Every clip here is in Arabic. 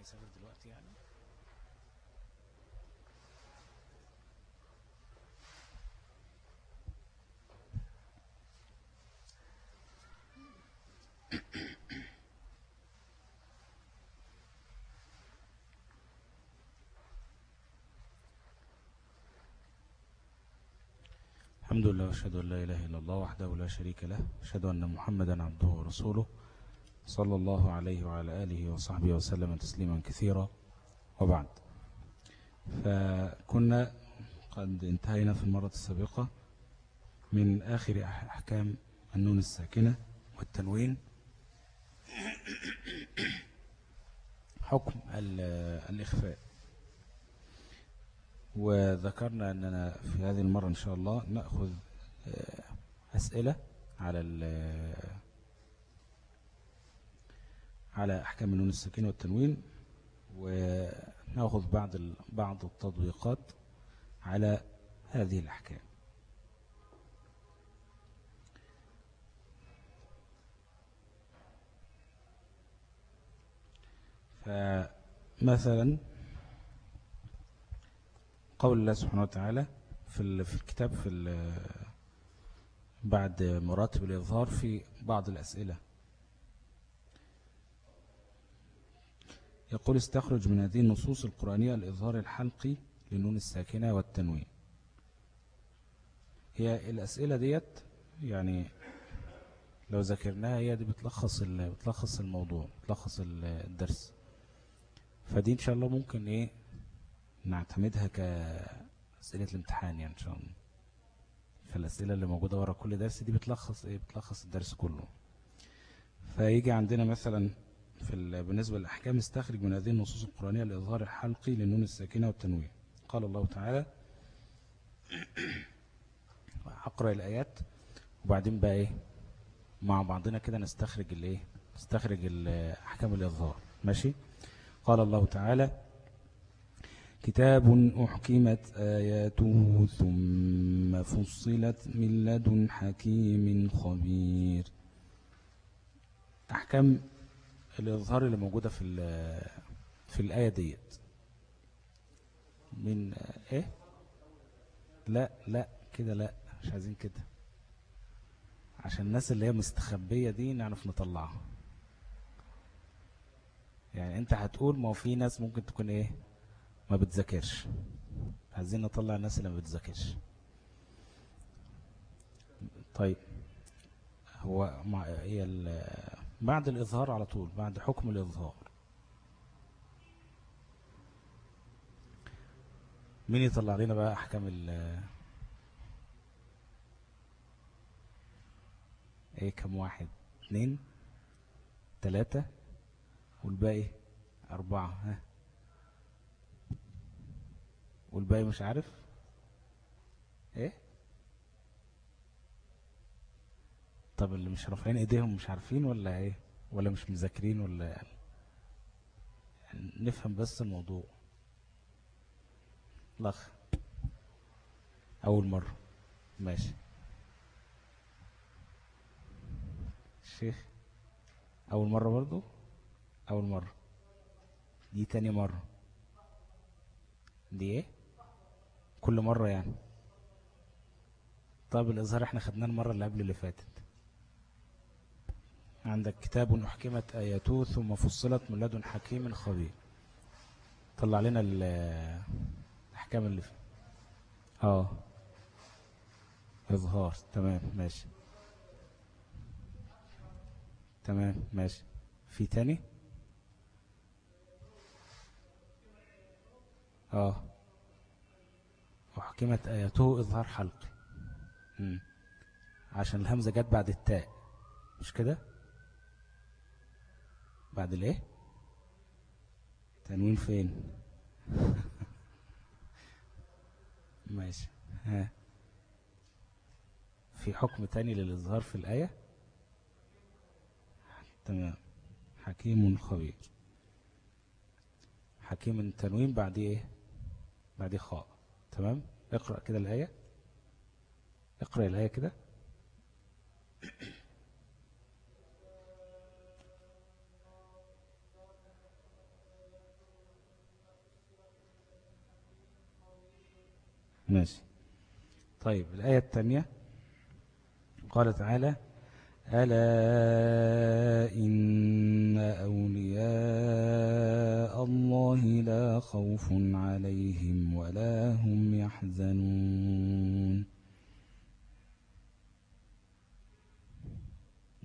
هيسافر دلوقتي يعني؟ الحمد لله وأشهد أن لا إله إلا الله وحده لا شريك له أشهد أن محمدا عبده ورسوله. صلى الله عليه وعلى آله وصحبه وسلم تسليما كثيرا. وبعد. فكنا قد انتهينا في المرة السابقة من آخر أحكام النون الساكنة والتنوين حكم الإخفاء. وذكرنا أننا في هذه المرة إن شاء الله نأخذ آه، أسئلة على على أحكام النون الساكنة والتنوين ونأخذ بعض بعض التطبيقات على هذه الأحكام. فمثلا قول الله سبحانه وتعالى في في الكتاب في بعد مراتب الإظهار في بعض الأسئلة. يقول استخرج من هذه النصوص القرآنية الإظهار الحلقي للنون الساكنة والتنوين. هي الأسئلة ديت يعني لو ذكرناها هي دي بتلخص بتلخص الموضوع بتلخص الدرس. فدي إن شاء الله ممكن إيه نعتمدها كأسئلة الامتحان يعني إن شاء الله. فالأسئلة اللي موجودة ورا كل درس دي بتلخص إيه بتلخص الدرس كله. فيجي عندنا مثلا في بالنسبة للأحكام استخرج من هذه النصوص القرآنية الإظهار الحلقي للنون الساكنة والتنوين. قال الله تعالى أقرأ الآيات وبعدين بقى إيه مع بعضنا كده نستخرج الإيه نستخرج أحكام الإظهار ماشي؟ قال الله تعالى كتاب أحكمت آياته ثم فصلت من لدن حكيم خبير. أحكام الإظهار اللي موجودة في في الآية ديت. من إيه؟ لا لا كده لا مش عايزين كده. عشان الناس اللي هي مستخبية دي نعرف نطلعها. يعني أنت هتقول ما في ناس ممكن تكون إيه؟ ما بتذاكرش. عايزين نطلع الناس اللي ما بتذاكرش. طيب هو مع هي بعد الإظهار على طول بعد حكم الإظهار. مين يطلع لنا بقى؟ أحكام ال إيه كم واحد؟ اثنين ثلاثة والباقي أربعة ها. والباقي مش عارف؟ إيه؟ طب اللي مش رافعين ايديهم مش عارفين ولا إيه؟ ولا مش مذاكرين ولا يعني نفهم بس الموضوع. لخ أول مرة. ماشي. الشيخ أول مرة برضو؟ أول مرة. دي تاني مرة. دي إيه؟ كل مرة يعني. طب الإظهار إحنا خدناه المرة اللي قبل اللي فاتت. عندك كتاب أحكمت آياته ثم فصلت من لدن حكيم خبير. طلع لنا الأحكام اللي فيه آه. إظهار. تمام ماشي. تمام ماشي. في تاني؟ آه. أحكمت آياته إظهار حلقي. عشان الهمزة جت بعد التاء. مش كده؟ بعد الايه؟ تنوين فين؟ ماشي. ها. في حكم تاني للإظهار في الآية؟ تمام. حكيم خبير. حكيم التنوين بعد إيه؟ بعد خاء. تمام؟ اقرأ كده الآية. اقرأ الآية كده. ماشي. طيب الآية الثانية قال تعالى ألا إن أولياء الله لا خوف عليهم ولا هم يحزنون.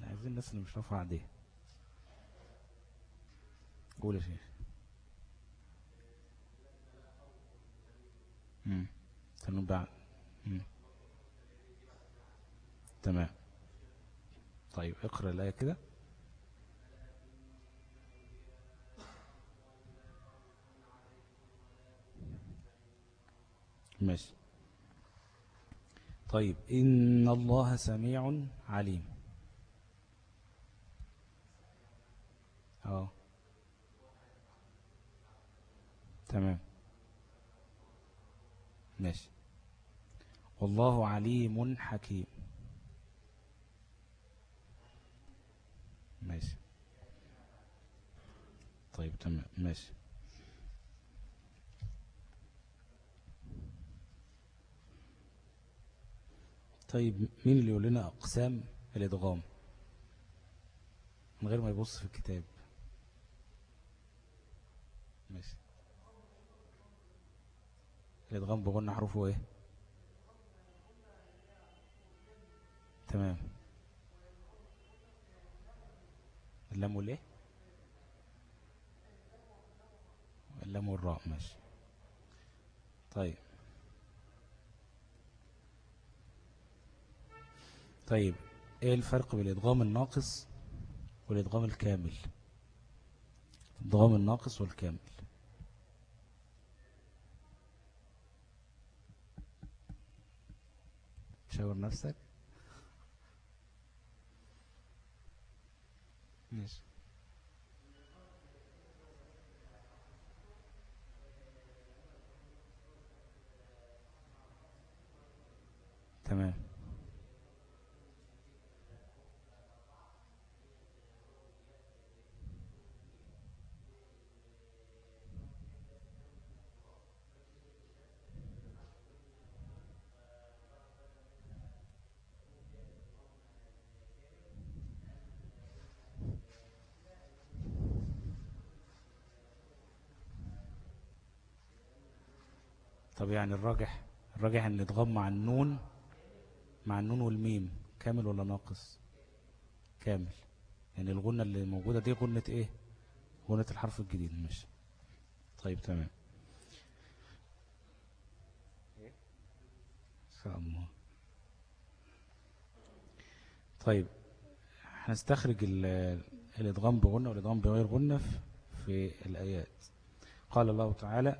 عايزين الناس اللي مش رافعة عادية. قول يا شيخ. تمام بعد. تمام. طيب اقرأ الآية كده. ماشي. طيب إن الله سميع عليم. آه. تمام. ماشي. والله عليم حكيم. ماشي. طيب تمام. ماشي. طيب مين اللي يقول لنا أقسام الإدغام؟ من غير ما يبص في الكتاب. ماشي. الإدغام بغن حروفه إيه؟ تمام. اللام والإيه؟ اللام والراء ماشي. طيب. طيب إيه الفرق بين الإدغام الناقص والإدغام الكامل؟ الادغام الناقص والكامل. شاور نفسك. ماشي تمام طب يعني الراجح الراجح إن الادغام مع النون مع النون والميم كامل ولا ناقص؟ كامل. يعني الغنة اللي موجودة دي غنة إيه؟ غنة الحرف الجديد. مش طيب تمام. شاء الله طيب هنستخرج الإدغام بغنة والإدغام بغير غنة في الآيات. قال الله تعالى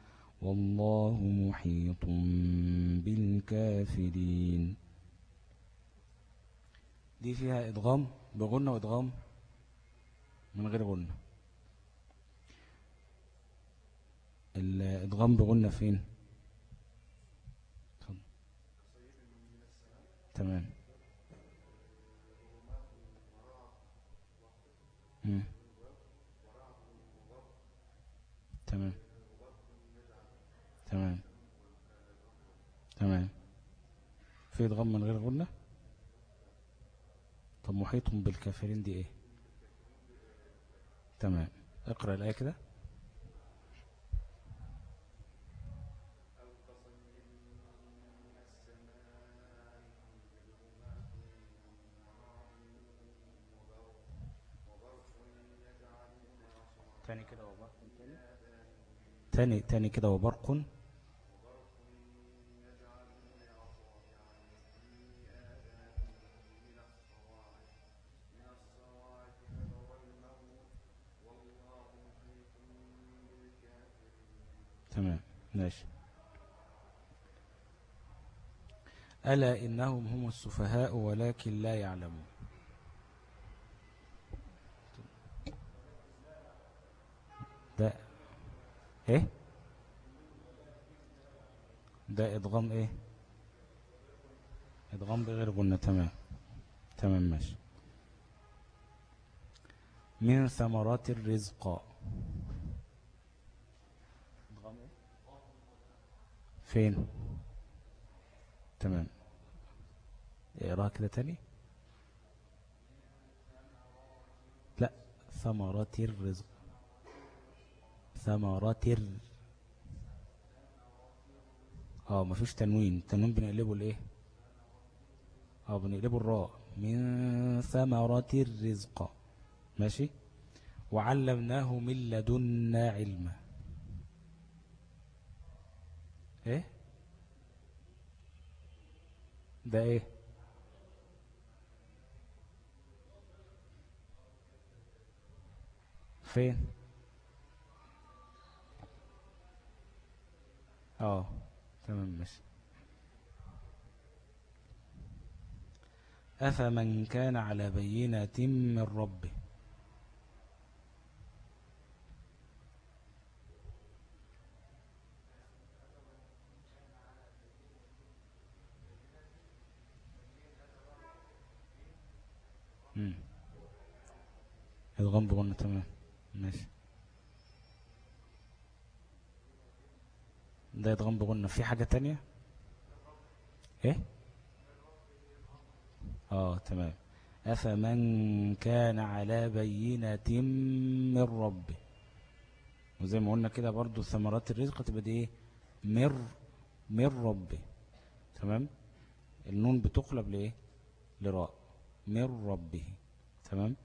والله محيط بالكافرين. دي فيها إدغام بغنة وإدغام من غير غنة الإدغام بغنة فين؟ تمام. تمام. تمام. تمام. في إدغام من غير غنة؟ طب محيط بالكافرين دي إيه؟ تمام. اقرأ الآية كده. تاني كده وبرق. تاني تاني كده وبرق تمام ماشي ألا إنهم هم السفهاء ولكن لا يعلمون. ده إيه؟ ده إدغام إيه؟ إدغام بغير قلنا تمام. تمام ماشي. من ثمرات الرزق. فين؟ تمام. اقراها كده تاني لا ثمرات الرزق. ثمرات الر. آه مفيش تنوين. التنوين بنقلبه الايه آه بنقلبه الراء من ثمرات الرزق. ماشي؟ وعلمناه من لدنا علما. إيه؟ ده إيه؟ فين؟ آه تمام ماشي. أفمن كان على بينة من ربه؟ الغم بغنى تمام. ده يتغم بغنى في حاجة تانية؟ إيه؟ آه تمام. أفمن كان على بينة من ربه. وزي ما قلنا كده برضو ثمرات الرزق تبقى دي إيه؟ مر من ربه. تمام؟ النون بتقلب لإيه؟ لراء. من ربه. تمام؟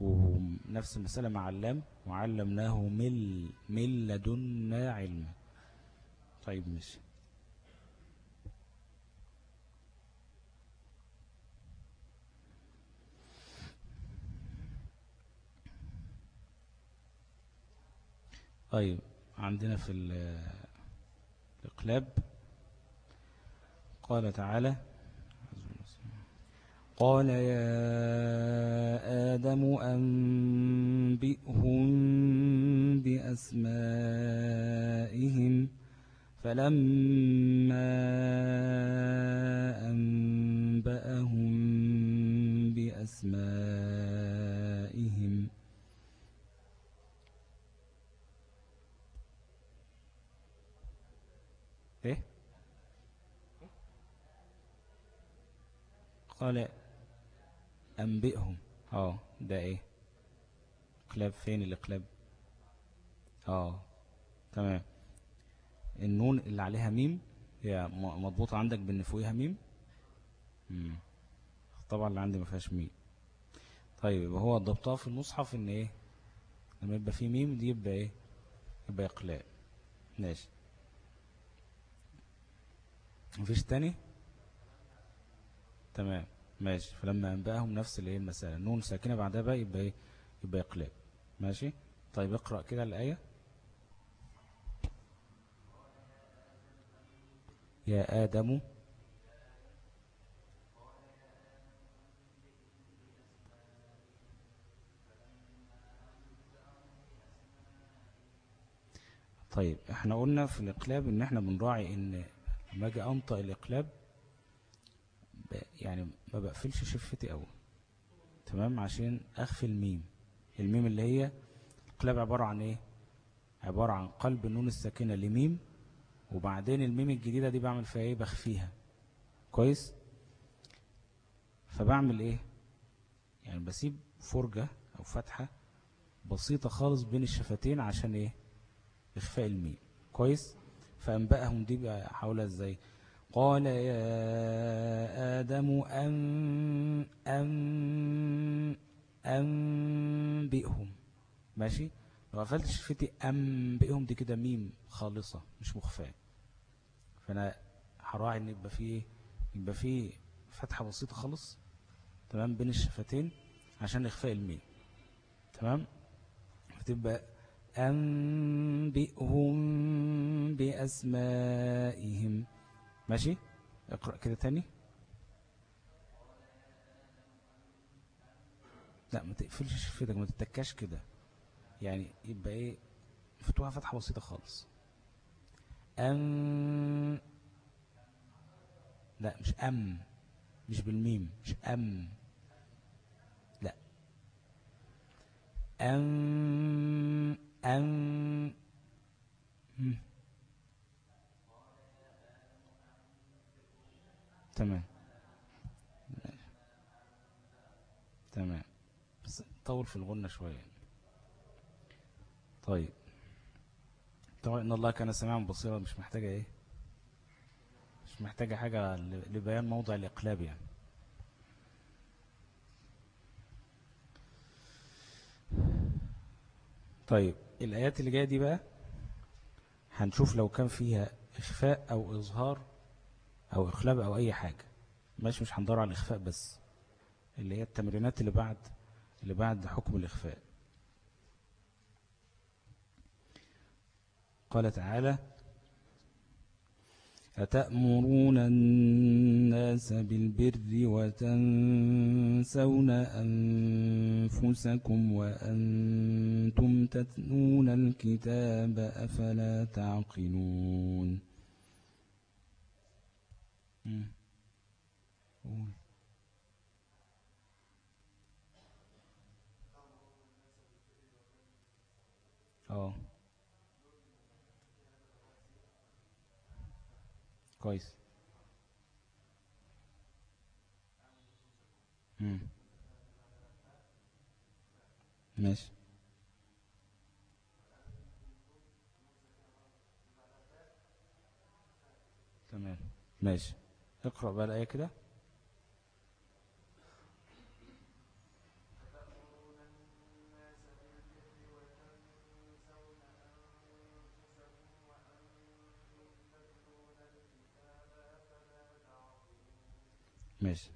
ونفس المسألة مع اللام وعلمناه من من لدنا علما طيب ماشي. طيب عندنا في الإقلاب قال تعالى قال يا آدم أنبئهم بأسمائهم فلما أنبأهم بأسمائهم إيه؟ قال أنبئهم. آه. ده إيه؟ قلاب فين الإقلاب آه تمام. النون اللي عليها ميم هي مضبوطة عندك بإن فوقها ميم؟ مم. طبعا اللي عندي ما فيهاش ميم. طيب يبقى هو ضبطها في المصحف إن إيه؟ لما يبقى فيه ميم دي يبقى إيه؟ يبقى اقلاب ماشي. مفيش تاني؟ تمام. ماشي. فلما أنبأهم نفس الايه المسألة نون ساكنة بعدها بقى يبقى إيه؟ يبقى إقلاب ماشي؟ طيب اقرأ كده الآية. يا آدم. طيب إحنا قلنا في الإقلاب إن إحنا بنراعي إن لما أجي أنطق الإقلاب يعني ما بقفلش شفتي أول. تمام؟ عشان أخفي الميم. الميم اللي هي القلاب عبارة عن إيه؟ عبارة عن قلب النون الساكنة لميم وبعدين الميم الجديدة دي بعمل فيها إيه؟ بخفيها. كويس؟ فبعمل إيه؟ يعني بسيب فرجة أو فتحة بسيطة خالص بين الشفتين عشان إيه؟ إخفاء الميم. كويس؟ فأنبأهم دي بقى حولها إزاي؟ قال يا آدم أن أن أنبئهم. ماشي؟ لو قفلت شفتي أنبئهم. دي كده ميم خالصة مش مخفاة فأنا هراعي إن يبقى فيه يبقى فيه فتحة بسيطة خالص. تمام؟ بين الشفتين عشان إخفاء الميم. تمام؟ فتبقى أنبئهم بأسمائهم. ماشي؟ اقرأ كده تاني. لا ما تقفلش فيدك ما تتكاش كده. يعني يبقى إيه؟ فتوها فتحة بسيطة خالص. أم. لا مش أم. مش بالميم مش أم. لا. أم. أم. تمام. تمام. بس طول في الغنة شوية. طيب. طبعا إن الله كان سميعا بصيرا مش محتاجة إيه؟ مش محتاجة حاجة لبيان موضع الإقلاب يعني. طيب الآيات اللي جاية دي بقى هنشوف لو كان فيها إخفاء أو إظهار أو إقلاب أو أي حاجة. ماشي مش هندور على الإخفاء بس. اللي هي التمرينات اللي بعد اللي بعد حكم الإخفاء. قال تعالى أتأمرون الناس بالبر وتنسون أنفسكم وأنتم تتنون الكتاب أفلا تعقلون؟ آه كويس امم ماشي تمام ماشي اقرأ بقى الآية كده. ماشي.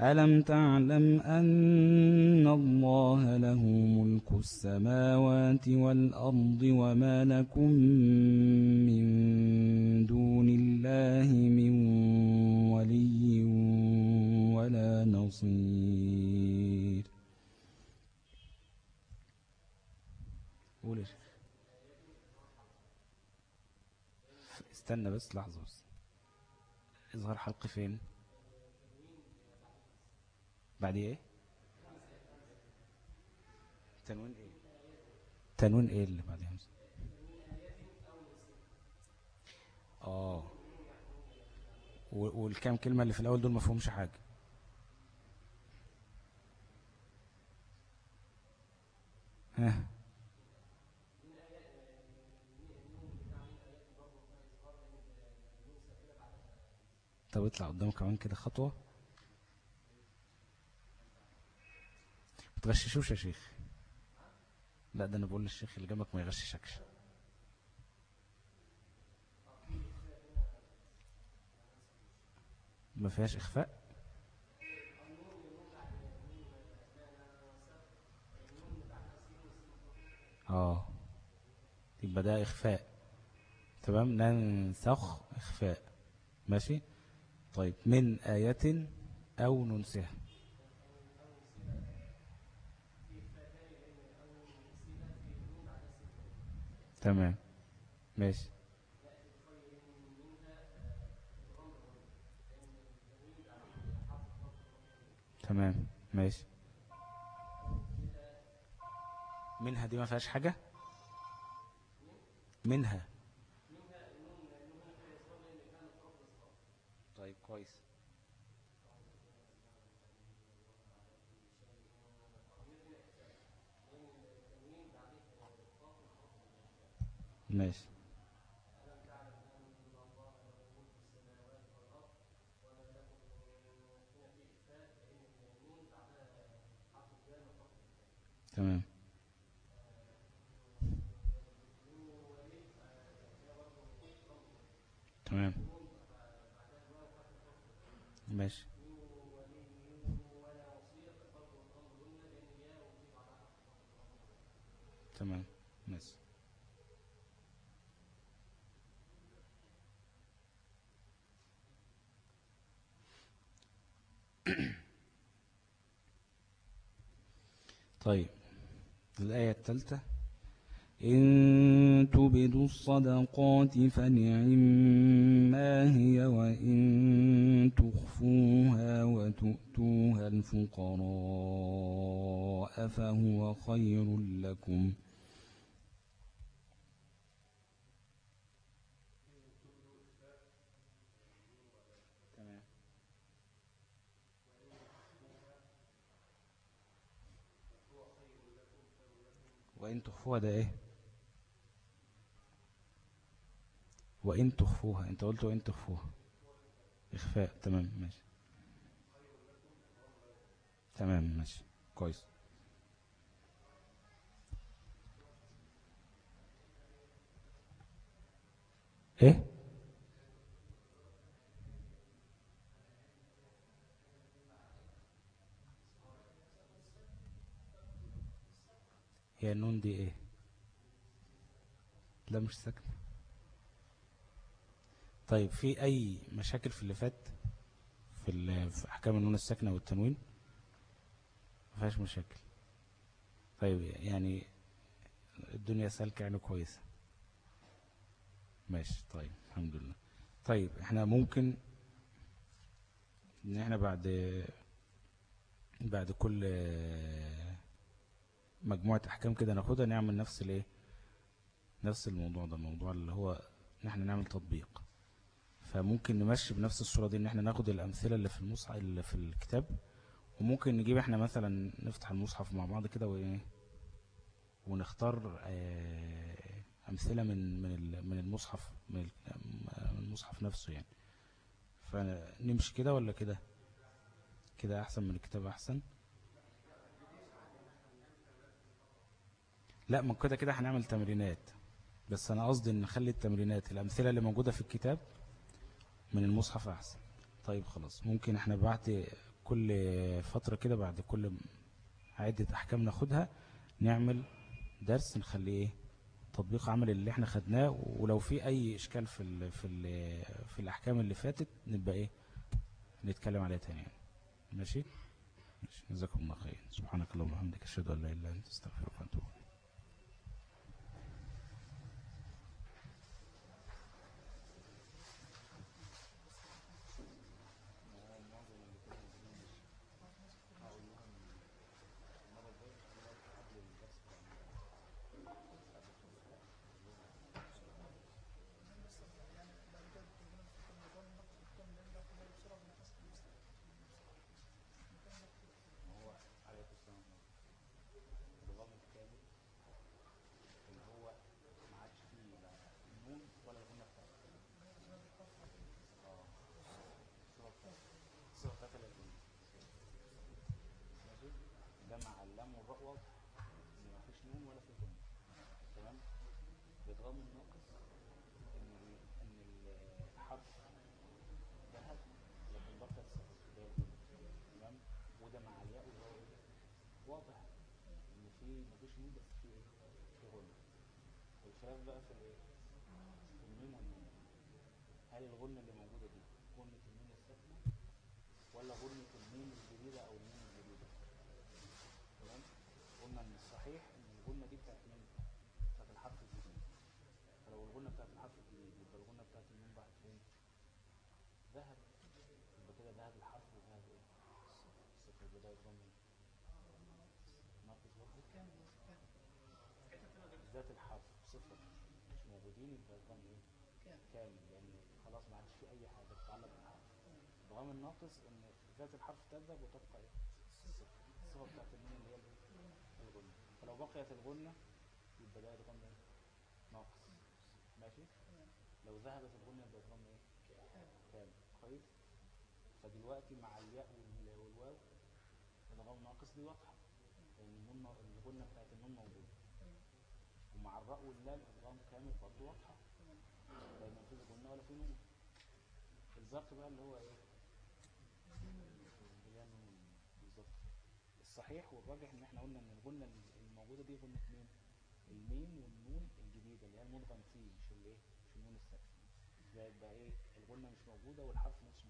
ألم تعلم أن الله له ملك السماوات والأرض وما لكم من دون الله من ولي ولا نصير. استنى بس لحظة بس. اظهر حلقي فين؟ بعد إيه؟ تنوين إيه؟ تنوين إيه اللي بعد همزة؟ آه. والكام كلمة اللي في الأول دول مفهومش حاجة. ها. طب اطلع قدام كمان كده خطوة. تغششوش يا شيخ. لا ده أنا بقول للشيخ اللي جنبك ما يغششكش. ما فيهاش إخفاء؟ آه. يبقى ده إخفاء. تمام؟ ننسخ إخفاء. ماشي؟ طيب من آية أو ننسها. تمام. ماشي. تمام. ماشي. منها دي ما فيهاش حاجة؟ منها. طيب كويس. ماشي. تمام. تمام. ماشي. تمام. ماشي. طيب الآية الثالثة. إن تبدوا الصدقات فنعما هي وإن تخفوها وتؤتوها الفقراء فهو خير لكم وإن تخفوها ده إيه؟ وإن تخفوها أنت قلت وإن تخفوها. إخفاء تمام ماشي. تمام ماشي كويس. إيه؟ هي النون دي إيه؟ لا مش ساكنه طيب في أي مشاكل في اللي فات؟ في, أحكام النون الساكنة والتنوين؟ ما فيهاش مشاكل. طيب يعني الدنيا سالكة يعني كويسة. ماشي طيب الحمد لله. طيب إحنا ممكن إن إحنا بعد بعد كل مجموعة أحكام كده ناخدها نعمل نفس الإيه؟ نفس الموضوع ده الموضوع اللي هو إن إحنا نعمل تطبيق. فممكن نمشي بنفس الصورة دي إن إحنا ناخد الأمثلة اللي في المصحف اللي في الكتاب وممكن نجيب إحنا مثلا نفتح المصحف مع بعض كده وإيه؟ ونختار آه، أمثلة من من من المصحف من المصحف نفسه يعني. فنمشي كده ولا كده؟ كده أحسن من الكتاب أحسن؟ لا ما كده كده هنعمل تمرينات. بس أنا قصدي إن نخلي التمرينات الأمثلة اللي موجودة في الكتاب من المصحف أحسن. طيب خلاص ممكن إحنا بعد كل فترة كده بعد كل عدة أحكام ناخدها نعمل درس نخليه إيه؟ تطبيق عمل اللي إحنا خدناه. ولو في أي إشكال في ال في ال في الأحكام اللي فاتت نبقى إيه؟ نتكلم عليها تاني يعني. ماشي؟ جزاكم الله خير. سبحانك اللهم وبحمدك أشهد أن لا الا انت استغفرك واتوب الخلاف بقى في الإيه؟ في الميم والنون هل الغنة اللي موجودة دي غنة الميم الساكنة ولا غنة الميم الجديدة أو الميم الجديدة؟ تمام؟ قلنا إن الصحيح إن الغنة دي بتاعت مين؟ بتاعت الحرف الجديد. فلو الغنة بتاعت الحرف الجديد يبقى الغنة بتاعت الميم راحت فين ذهب. يبقى كده ذهب الحرف وذهب إيه؟ صفر يبقى ده يضم ناقص برضه ذات الحرف صفر. مش موجودين الرقم إيه كامل يعني خلاص ما عادش في أي حاجة تتعلق بالحرف الرقم الناقص إن ذات الحرف تذهب وتبقى إيه؟ الصفر الصفة بتاعت النون اللي هي الغنة. فلو بقيت الغنة يبقى ده الرقم إيه ناقص. ماشي؟ لو ذهبت الغنة يبقى الرقم إيه؟ كامل. كويس؟ فدلوقتي مع الياء والواو الرقم ناقص دي واضحة. لأن الغنة بتاعت النون موجودة. ومع الراء واللام ادغام كامل برضه واضحة. لا في قلنا ولا في نون الظرف بقى اللي هو إيه؟ اللي هي بالظبط. الصحيح والراجح إن إحنا قلنا إن الغنة الموجودة دي غنة مين؟ الميم والنون الجديدة اللي هي المدغم فيه مش الإيه؟ مش النون الساكنة. زائد بقى إيه؟ الغنة مش موجودة والحرف مش